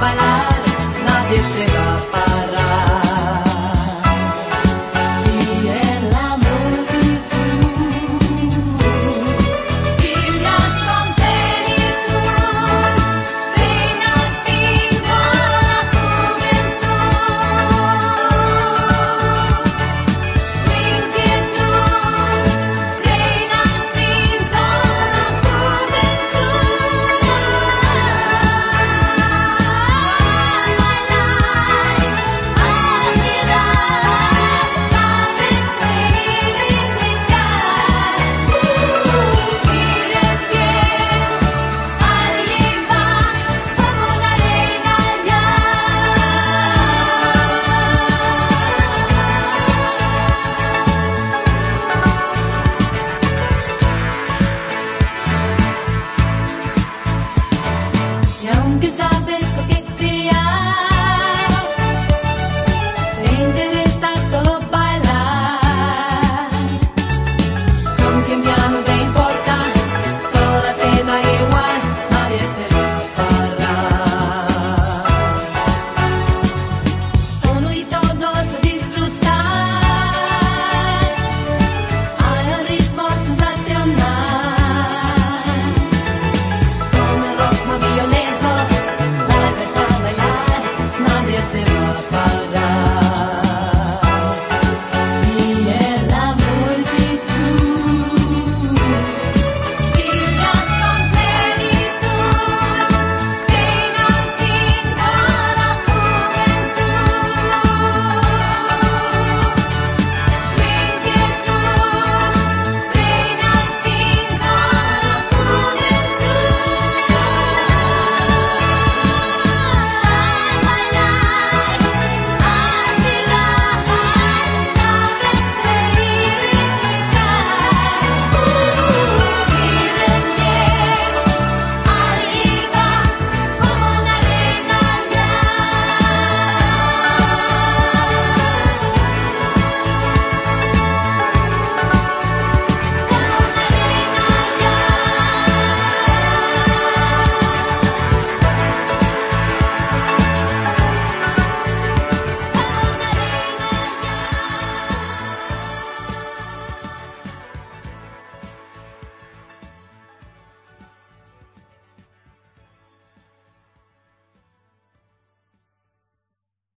parar, nadie se va a parar.